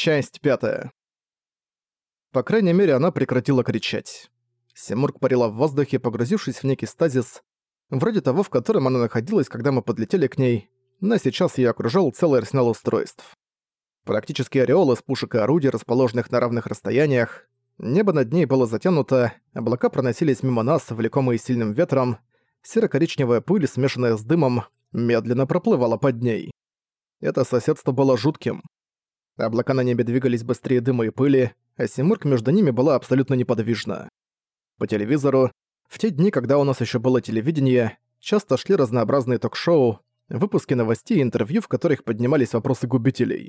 Часть пятая. По крайней мере, она прекратила кричать. Симург парила в воздухе, погрузившись в некий стазис, вроде того, в котором она находилась, когда мы подлетели к ней, но сейчас ее окружал целый арсенал устройств. Практически ореол из пушек и орудий, расположенных на равных расстояниях. Небо над ней было затянуто, облака проносились мимо нас, влекомые сильным ветром, серо-коричневая пыль, смешанная с дымом, медленно проплывала под ней. Это соседство было жутким. Облака на небе двигались быстрее дыма и пыли, а Симург между ними была абсолютно неподвижна. По телевизору, в те дни, когда у нас еще было телевидение, часто шли разнообразные ток-шоу, выпуски новостей и интервью, в которых поднимались вопросы губителей.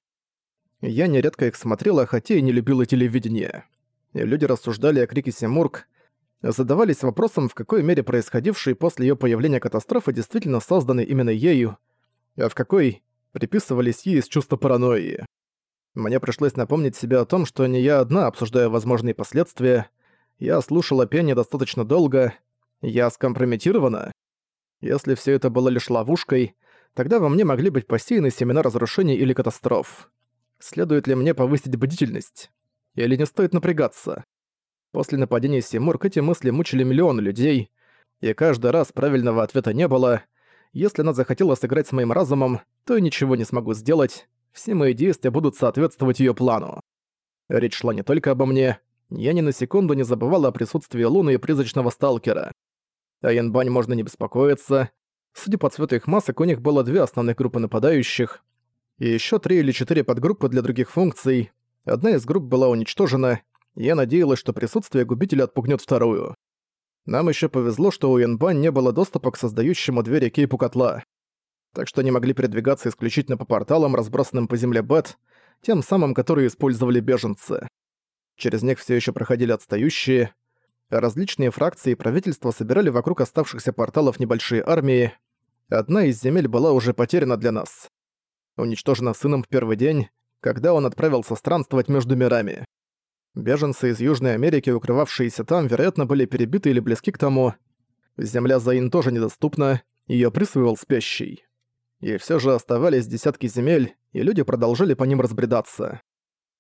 Я нередко их смотрела, хотя и не любила телевидение. Люди рассуждали о крике Симург, задавались вопросом, в какой мере происходившие после ее появления катастрофы действительно созданы именно ею, а в какой приписывались ей из чувства паранойи. Мне пришлось напомнить себе о том, что не я одна обсуждаю возможные последствия. Я слушала пение достаточно долго. Я скомпрометирована. Если все это было лишь ловушкой, тогда во мне могли быть посеяны семена разрушений или катастроф. Следует ли мне повысить бдительность? Или не стоит напрягаться? После нападения Симург эти мысли мучили миллионы людей, и каждый раз правильного ответа не было. Если она захотела сыграть с моим разумом, то я ничего не смогу сделать, все мои действия будут соответствовать её плану. Речь шла не только обо мне, я ни на секунду не забывала о присутствии Луны и призрачного сталкера. О Янбань можно не беспокоиться. Судя по цвету их масок, у них было две основных группы нападающих, и ещё три или четыре подгруппы для других функций. Одна из групп была уничтожена, я надеялась, что присутствие губителя отпугнет вторую. Нам ещё повезло, что у Янбань не было доступа к создающему двери кейпу котла так что они могли передвигаться исключительно по порталам, разбросанным по земле Бет, тем самым, которые использовали беженцы. Через них все еще проходили отстающие. Различные фракции и правительства собирали вокруг оставшихся порталов небольшие армии. Одна из земель была уже потеряна для нас. Уничтожена сыном в первый день, когда он отправился странствовать между мирами. Беженцы из Южной Америки, укрывавшиеся там, вероятно, были перебиты или близки к тому. Земля Заин тоже недоступна, ее присвоил спящий. И все же оставались десятки земель, и люди продолжали по ним разбредаться.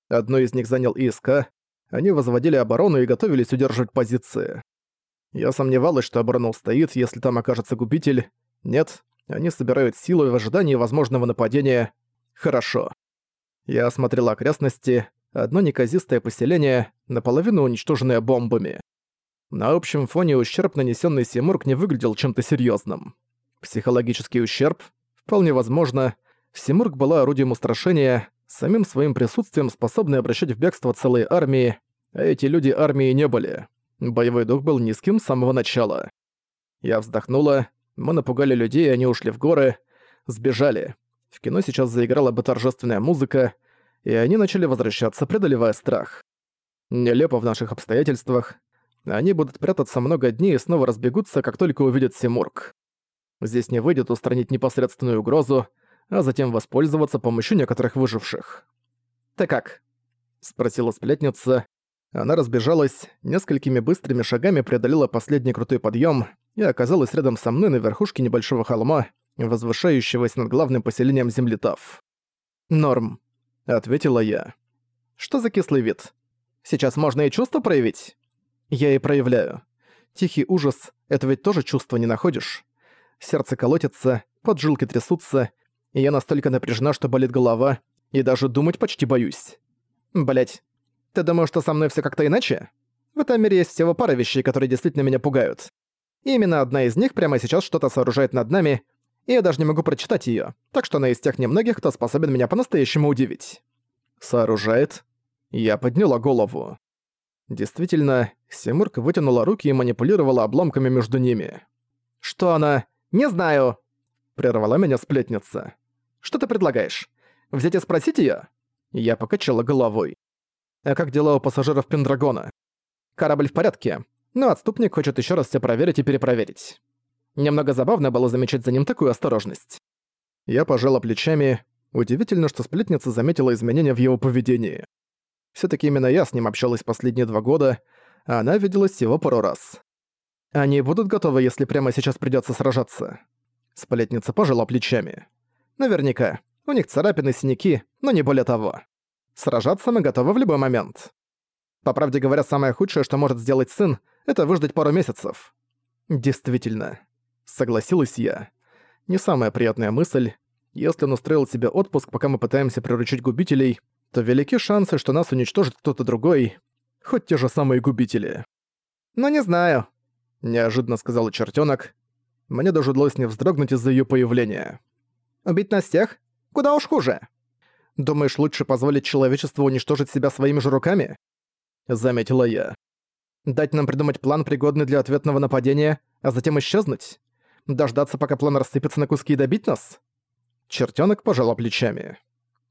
Одно из них занял ИСК, они возводили оборону и готовились удерживать позиции. Я сомневалась, что оборона устоит, если там окажется губитель. Нет, они собирают силу в ожидании возможного нападения. Хорошо. Я осмотрел окрестности, одно неказистое поселение, наполовину уничтоженное бомбами. На общем фоне ущерб, нанесенный Симург, не выглядел чем-то серьезным. Психологический ущерб Вполне возможно, Симург была орудием устрашения, самим своим присутствием способной обращать в бегство целые армии, а эти люди армии не были. Боевой дух был низким с самого начала. Я вздохнула, мы напугали людей, они ушли в горы, сбежали. В кино сейчас заиграла бы торжественная музыка, и они начали возвращаться, преодолевая страх. Нелепо в наших обстоятельствах. Они будут прятаться много дней и снова разбегутся, как только увидят Симург. Здесь не выйдет устранить непосредственную угрозу, а затем воспользоваться помощью некоторых выживших. «Ты как?» — спросила сплетница. Она разбежалась, несколькими быстрыми шагами преодолела последний крутой подъем и оказалась рядом со мной на верхушке небольшого холма, возвышающегося над главным поселением землетав. «Норм», — ответила я. «Что за кислый вид? Сейчас можно и чувство проявить?» «Я и проявляю. Тихий ужас — это ведь тоже чувство, не находишь?» Сердце колотится, поджилки трясутся, и я настолько напряжена, что болит голова, и даже думать почти боюсь. Блять, ты думаешь, что со мной все как-то иначе? В этом мире есть всего пара вещей, которые действительно меня пугают. И именно одна из них прямо сейчас что-то сооружает над нами, и я даже не могу прочитать ее, так что она из тех немногих, кто способен меня по-настоящему удивить. Сооружает? Я подняла голову. Действительно, Симурка вытянула руки и манипулировала обломками между ними. Что она... «Не знаю», — прервала меня сплетница. «Что ты предлагаешь? Взять и спросить её?» Я покачала головой. «А как дела у пассажиров Пендрагона?» «Корабль в порядке, но отступник хочет ещё раз всё проверить и перепроверить». Немного забавно было замечать за ним такую осторожность. Я пожала плечами. Удивительно, что сплетница заметила изменения в его поведении. Всё-таки именно я с ним общалась последние два года, а она виделась всего пару раз. Они будут готовы, если прямо сейчас придётся сражаться. Сплетница пожала плечами. Наверняка. У них царапины, синяки, но не более того. Сражаться мы готовы в любой момент. По правде говоря, самое худшее, что может сделать сын, это выждать пару месяцев. Действительно. Согласилась я. Не самая приятная мысль. Если он устроил себе отпуск, пока мы пытаемся приручить губителей, то велики шансы, что нас уничтожит кто-то другой, хоть те же самые губители. «Но не знаю», — неожиданно сказала чертенок. Мне даже удалось не вздрогнуть из-за ее появления. «Убить нас всех? Куда уж хуже!» Думаешь, лучше позволить человечеству уничтожить себя своими же руками? Заметила я. Дать нам придумать план, пригодный для ответного нападения, а затем исчезнуть? Дождаться, пока план рассыпется на куски и добить нас? Чертёнок пожала плечами.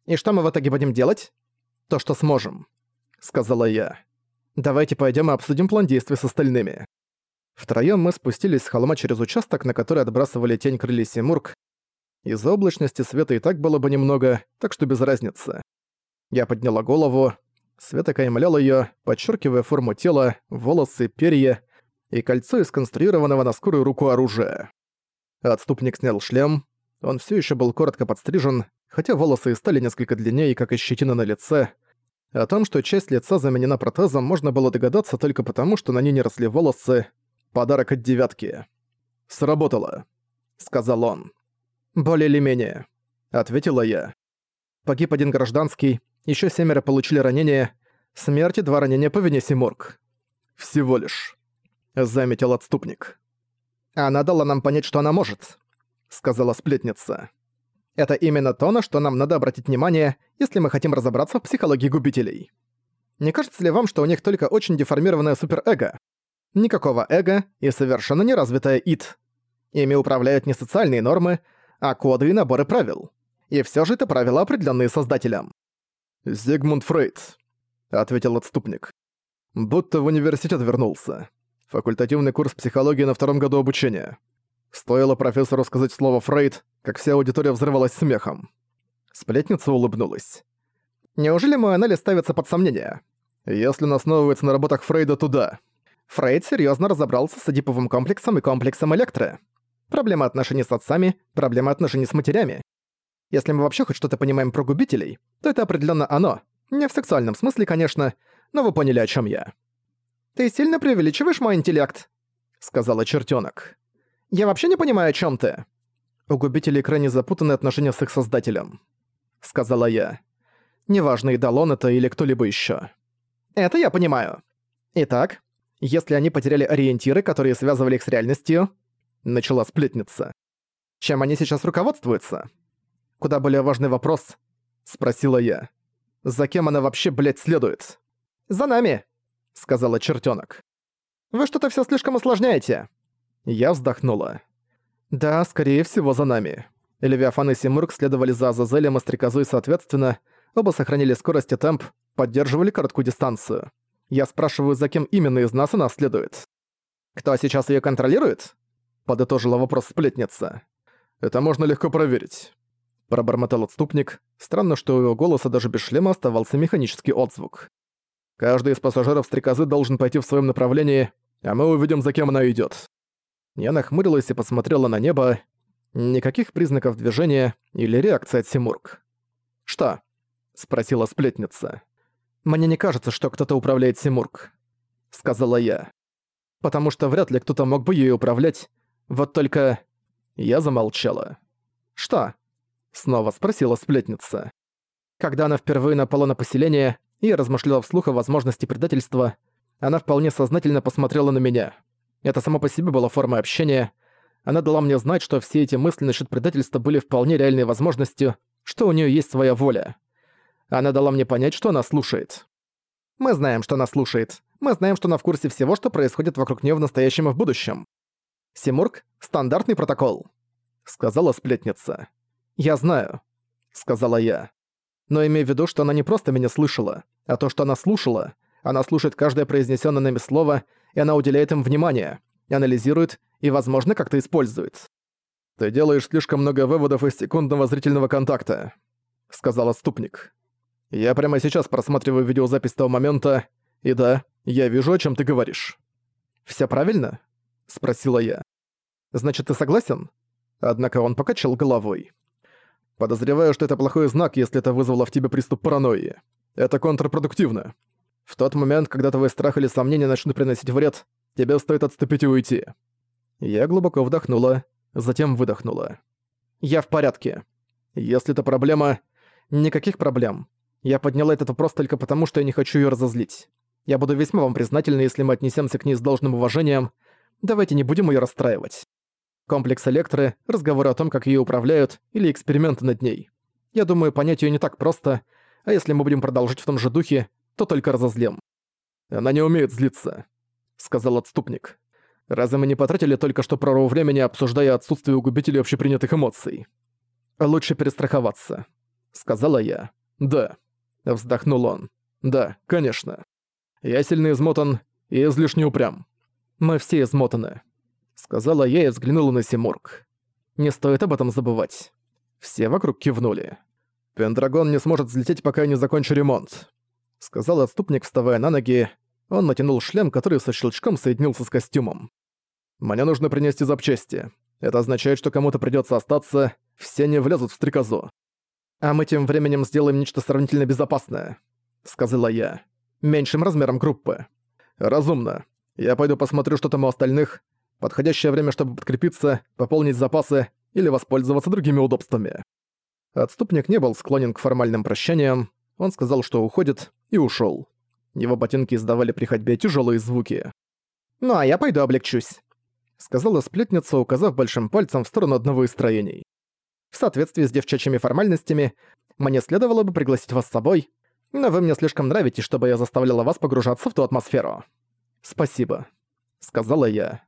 «И что мы в итоге будем делать?» «То, что сможем», — сказала я. «Давайте пойдём и обсудим план действий с остальными». Втроём мы спустились с холма через участок, на который отбрасывали тень крылья Симург, из-за облачности света и так было бы немного, так что без разницы. Я подняла голову. Свет окаймлял её, подчеркивая форму тела, волосы, перья и кольцо из конструированного на скорую руку оружия. Отступник снял шлем. Он всё ещё был коротко подстрижен, хотя волосы и стали несколько длиннее, как и щетина на лице. О том, что часть лица заменена протезом, можно было догадаться только потому, что на ней не росли волосы. Подарок от девятки. «Сработало», — сказал он. «Более или менее», — ответила я. Погиб один гражданский, еще семеро получили ранения, смерти два ранения по вине Симург. «Всего лишь», — заметил отступник. «Она дала нам понять, что она может», — сказала сплетница. «Это именно то, на что нам надо обратить внимание, если мы хотим разобраться в психологии губителей. Не кажется ли вам, что у них только очень деформированное суперэго? Никакого эго и совершенно неразвитое ид. Ими управляют не социальные нормы, а коды и наборы правил. И все же это правила, определенные создателем. «Зигмунд Фрейд», — ответил отступник. «Будто в университет вернулся. Факультативный курс психологии на втором году обучения. Стоило профессору сказать слово «Фрейд», как вся аудитория взрывалась смехом. Сплетница улыбнулась. «Неужели мой анализ ставится под сомнение? Если он основывается на работах Фрейда, то да. Фрейд серьезно разобрался с Эдиповым комплексом и комплексом Электро. Проблема отношений с отцами, проблема отношений с матерями. Если мы вообще хоть что-то понимаем про губителей, то это определенно оно. Не в сексуальном смысле, конечно, но вы поняли, о чем я. «Ты сильно преувеличиваешь мой интеллект», — сказала чертенок. «Я вообще не понимаю, о чем ты». «У губителей крайне запутанные отношения с их создателем», — сказала я. «Неважно, идол он это или кто-либо еще. «Это я понимаю. Итак, если они потеряли ориентиры, которые связывали их с реальностью, начала сплетница. «Чем они сейчас руководствуются?» «Куда более важный вопрос», — спросила я. «За кем она вообще, блядь, следует?» «За нами», — сказала чертенок. «Вы что-то все слишком усложняете». Я вздохнула. «Да, скорее всего, за нами». Левиафан и Симург следовали за Азазелем и Стрекозой соответственно, оба сохранили скорость и темп, поддерживали короткую дистанцию. Я спрашиваю, за кем именно из нас она следует. Кто сейчас ее контролирует? подытожила вопрос сплетница. «Это можно легко проверить». Пробормотал отступник. Странно, что у его голоса даже без шлема оставался механический отзвук. «Каждый из пассажиров стрекозы должен пойти в своем направлении, а мы увидим, за кем она идет. Я нахмурилась и посмотрела на небо. Никаких признаков движения или реакции от Симург. «Что?» — спросила сплетница. «Мне не кажется, что кто-то управляет Симург», — сказала я. «Потому что вряд ли кто-то мог бы ею управлять, вот только... Я замолчала. «Что?» — снова спросила сплетница. Когда она впервые напала на поселение и размышляла вслух о возможности предательства, она вполне сознательно посмотрела на меня. Это само по себе было формой общения. Она дала мне знать, что все эти мысли насчет предательства были вполне реальной возможностью, что у нее есть своя воля. Она дала мне понять, что она слушает. Мы знаем, что она слушает. Мы знаем, что она в курсе всего, что происходит вокруг нее в настоящем и в будущем. Симург — стандартный протокол», — сказала сплетница. «Я знаю», — сказала я. «Но имею в виду, что она не просто меня слышала, а то, что она слушала. Она слушает каждое произнесённое нами слово, и она уделяет им внимание, анализирует и, возможно, как-то использует». «Ты делаешь слишком много выводов из секундного зрительного контакта», — сказал отступник. «Я прямо сейчас просматриваю видеозапись того момента, и да, я вижу, о чем ты говоришь». «Всё правильно?» — спросила я. Значит, ты согласен?» Однако он покачал головой. «Подозреваю, что это плохой знак, если это вызвало в тебе приступ паранойи. Это контрпродуктивно. В тот момент, когда твой страх или сомнения начнут приносить вред, тебе стоит отступить и уйти. Я глубоко вдохнула, затем выдохнула. Я в порядке. Если это проблема... Никаких проблем. Я подняла этот вопрос только потому, что я не хочу её разозлить. Я буду весьма вам признательна, если мы отнесемся к ней с должным уважением. Давайте не будем её расстраивать. Комплекс Электры, разговоры о том, как её управляют, или эксперименты над ней. Я думаю, понять её не так просто, а если мы будем продолжить в том же духе, то только разозлим. «Она не умеет злиться», — сказал отступник. «Разве мы не потратили только что прорву времени, обсуждая отсутствие у губителей общепринятых эмоций?» «Лучше перестраховаться», — сказала я. «Да», — вздохнул он. «Да, конечно. Я сильно измотан и излишне упрям. Мы все измотаны сказала я и взглянула на Симург. Не стоит об этом забывать. Все вокруг кивнули. Пендрагон не сможет взлететь, пока я не закончу ремонт, сказал отступник, вставая на ноги. Он натянул шлем, который со щелчком соединился с костюмом. Мне нужно принести запчасти. Это означает, что кому-то придётся остаться, все не влезут в стрекозу. А мы тем временем сделаем нечто сравнительно безопасное, сказала я. Меньшим размером группы. Разумно. Я пойду посмотрю, что там у остальных, Подходящее время, чтобы подкрепиться, пополнить запасы или воспользоваться другими удобствами. Отступник не был склонен к формальным прощаниям, он сказал, что уходит, и ушёл. Его ботинки издавали при ходьбе тяжёлые звуки. «Ну а я пойду облегчусь», — сказала сплетница, указав большим пальцем в сторону одного из строений. «В соответствии с девчачьими формальностями, мне следовало бы пригласить вас с собой, но вы мне слишком нравитесь, чтобы я заставляла вас погружаться в ту атмосферу». «Спасибо», — сказала я.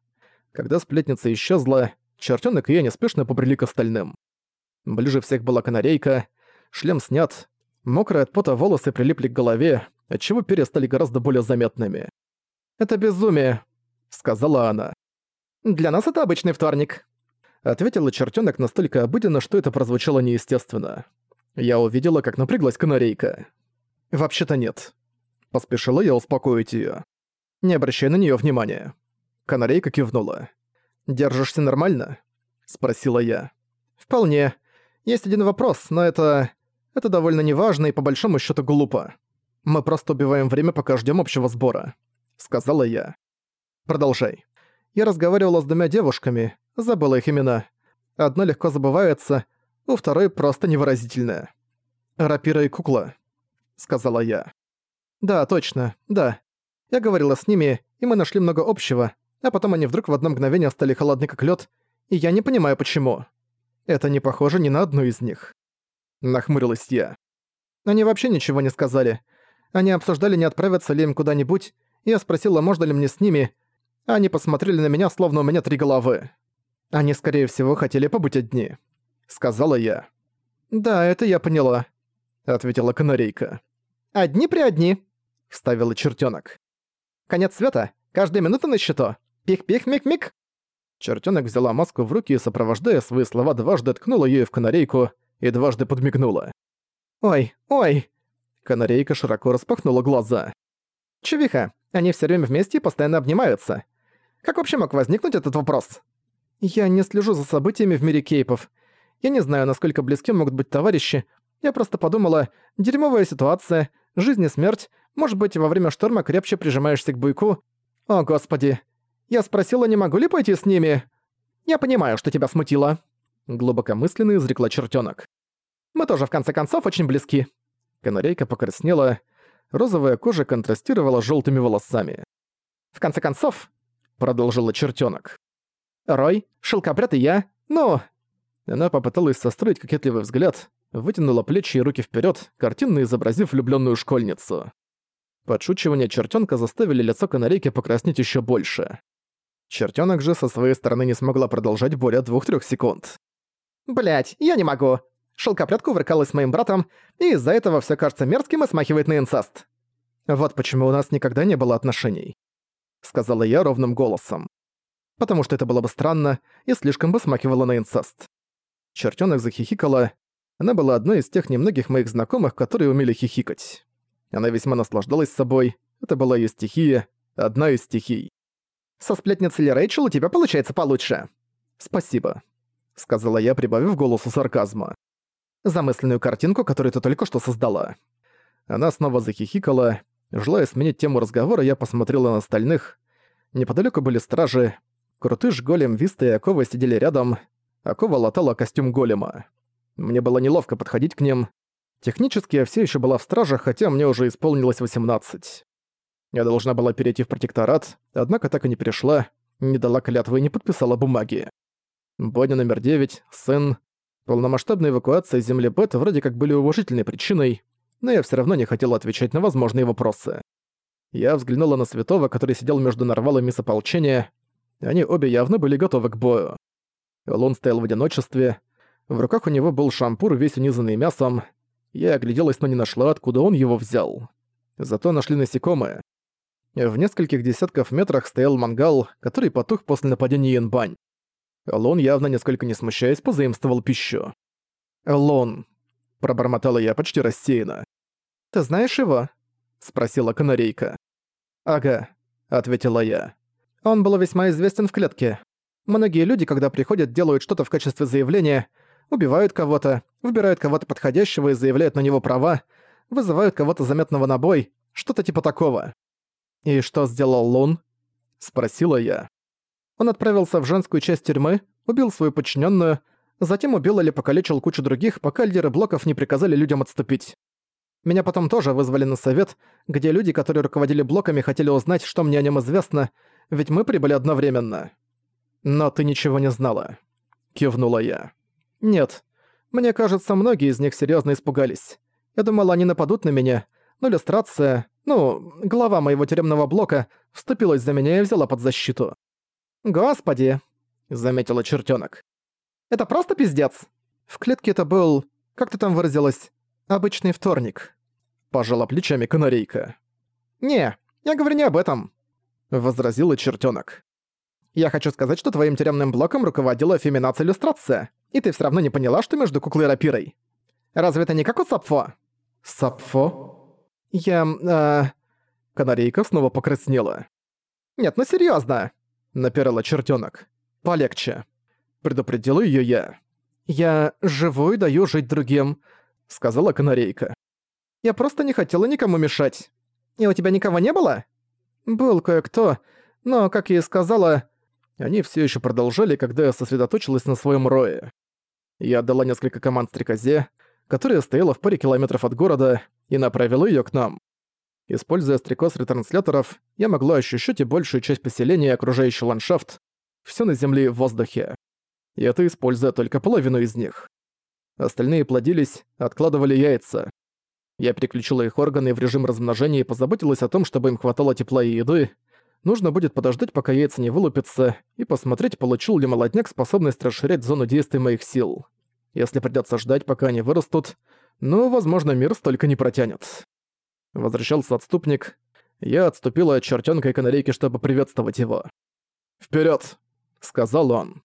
Когда сплетница исчезла, чертёнок я неспешно побрели к остальным. Ближе всех была канарейка, шлем снят, мокрые от пота волосы прилипли к голове, отчего перья стали гораздо более заметными. «Это безумие», — сказала она. «Для нас это обычный вторник», — ответила чертёнок настолько обыденно, что это прозвучало неестественно. Я увидела, как напряглась канарейка. «Вообще-то нет». Поспешила я успокоить её. «Не обращай на неё внимания». Канарейка кивнула. «Держишься нормально?» — спросила я. «Вполне. Есть один вопрос, но это... Это довольно неважно и по большому счету глупо. Мы просто убиваем время, пока ждем общего сбора», — сказала я. «Продолжай. Я разговаривала с двумя девушками, забыла их имена. Одна легко забывается, у второй просто невыразительная. «Рапира и кукла», — сказала я. «Да, точно, да. Я говорила с ними, и мы нашли много общего, а потом они вдруг в одно мгновение стали холодны как лед, и я не понимаю почему. Это не похоже ни на одну из них. Нахмурилась я. Они вообще ничего не сказали. Они обсуждали, не отправиться ли им куда-нибудь, я спросила, можно ли мне с ними. Они посмотрели на меня, словно у меня три головы. Они, скорее всего, хотели побыть одни. Сказала я. «Да, это я поняла», — ответила канарейка. «Одни при одни», — вставила чертенок. «Конец света. Каждая минута на счету. Пик-пик-мик-мик!» Чертёнок взяла маску в руки и, сопровождая свои слова, дважды ткнула её в канарейку и дважды подмигнула. «Ой, ой!» Канарейка широко распахнула глаза. «Чувиха, они всё время вместе и постоянно обнимаются. Как вообще мог возникнуть этот вопрос?» «Я не слежу за событиями в мире кейпов. Я не знаю, насколько близки могут быть товарищи. Я просто подумала, дерьмовая ситуация, жизнь и смерть, может быть, во время шторма крепче прижимаешься к буйку. О, господи, я спросила, не могу ли пойти с ними. Я понимаю, что тебя смутило. Глубокомысленно изрекла чертёнок. Мы тоже, в конце концов, очень близки. Канарейка покраснела, розовая кожа контрастировала с жёлтыми волосами. В конце концов, продолжила чертёнок. Рой, шелкопряд и я, ну... Она попыталась состроить кокетливый взгляд, вытянула плечи и руки вперед, картинно изобразив влюбленную школьницу. Подшучивания чертёнка заставили лицо канарейки покраснеть ещё больше. Чертёнок же со своей стороны не смогла продолжать более двух-трёх секунд. Блять, я не могу. Шелкопряд кувыркалась с моим братом, и из-за этого всё кажется мерзким и смахивает на инцест. Вот почему у нас никогда не было отношений. Сказала я ровным голосом. Потому что это было бы странно и слишком бы смахивало на инцест. Чертёнок захихикала. Она была одной из тех немногих моих знакомых, которые умели хихикать. Она весьма наслаждалась собой. Это была её стихия, одна из стихий. Со сплетницей ли Рэйчел у тебя получается получше?» «Спасибо», — сказала я, прибавив голосу сарказма. «Замысленную картинку, которую ты только что создала». Она снова захихикала. Желая сменить тему разговора, я посмотрела на остальных. Неподалеку были стражи. Крутыш, Голем, Виста и Акова сидели рядом. Акова латала костюм Голема. Мне было неловко подходить к ним. Технически я все еще была в стражах, хотя мне уже исполнилось 18. Я должна была перейти в протекторат, однако так и не перешла, не дала клятвы и не подписала бумаги. Бойня номер 9, сын. Полномасштабная эвакуация земли Бет вроде как были уважительной причиной, но я все равно не хотела отвечать на возможные вопросы. Я взглянула на Святого, который сидел между нарвалами с ополчения. Они обе явно были готовы к бою. Лун стоял в одиночестве. В руках у него был шампур, весь унизанный мясом. Я огляделась, но не нашла, откуда он его взял. Зато нашли насекомые. В нескольких десятков метрах стоял мангал, который потух после нападения Янбань. Лун, явно несколько не смущаясь, позаимствовал пищу. «Лун», — пробормотала я почти рассеянно. «Ты знаешь его?» — спросила канарейка. «Ага», — ответила я. «Он был весьма известен в клетке. Многие люди, когда приходят, делают что-то в качестве заявления, убивают кого-то, выбирают кого-то подходящего и заявляют на него права, вызывают кого-то заметного на бой, что-то типа такого. «И что сделал Лун?» — спросила я. Он отправился в женскую часть тюрьмы, убил свою подчиненную, затем убил или покалечил кучу других, пока лидеры блоков не приказали людям отступить. Меня потом тоже вызвали на совет, где люди, которые руководили блоками, хотели узнать, что мне о нем известно, ведь мы прибыли одновременно. «Но ты ничего не знала», — кивнула я. «Нет. Мне кажется, многие из них серьезно испугались. Я думала, они нападут на меня, но иллюстрация, ну, глава моего тюремного блока, вступилась за меня и взяла под защиту. «Господи!» — заметила чертенок. «Это просто пиздец!» В клетке это был, как ты там выразилась, обычный вторник. Пожала плечами канарейка. «Не, я говорю не об этом», — возразила чертенок. «Я хочу сказать, что твоим тюремным блоком руководила феминация иллюстрация, и ты все равно не поняла, что между куклой и рапирой. Разве это не как у Сапфо?» «Сапфо?» «Я... э...» Канарейка снова покраснела. «Нет, ну серьёзно!» — напирала чертёнок. «Полегче». Предупредила её я. «Я живу и даю жить другим», — сказала канарейка. «Я просто не хотела никому мешать. И у тебя никого не было?» «Был кое-кто, но, как я и сказала...» Они всё ещё продолжали, когда я сосредоточилась на своём рое. Я отдала несколько команд стрекозе, которая стояла в паре километров от города, и направила её к нам. Используя стрекоз ретрансляторов, я могла ощущать и большую часть поселения и окружающий ландшафт, всё на земле и в воздухе. И это используя только половину из них. Остальные плодились, откладывали яйца. Я переключила их органы в режим размножения и позаботилась о том, чтобы им хватало тепла и еды. Нужно будет подождать, пока яйца не вылупятся, и посмотреть, получил ли молодняк способность расширять зону действия моих сил. Если придётся ждать, пока они вырастут, ну, возможно, мир столько не протянет. Возвращался отступник. Я отступила от чертёнка и канарейки, чтобы приветствовать его. «Вперёд!» — сказал он.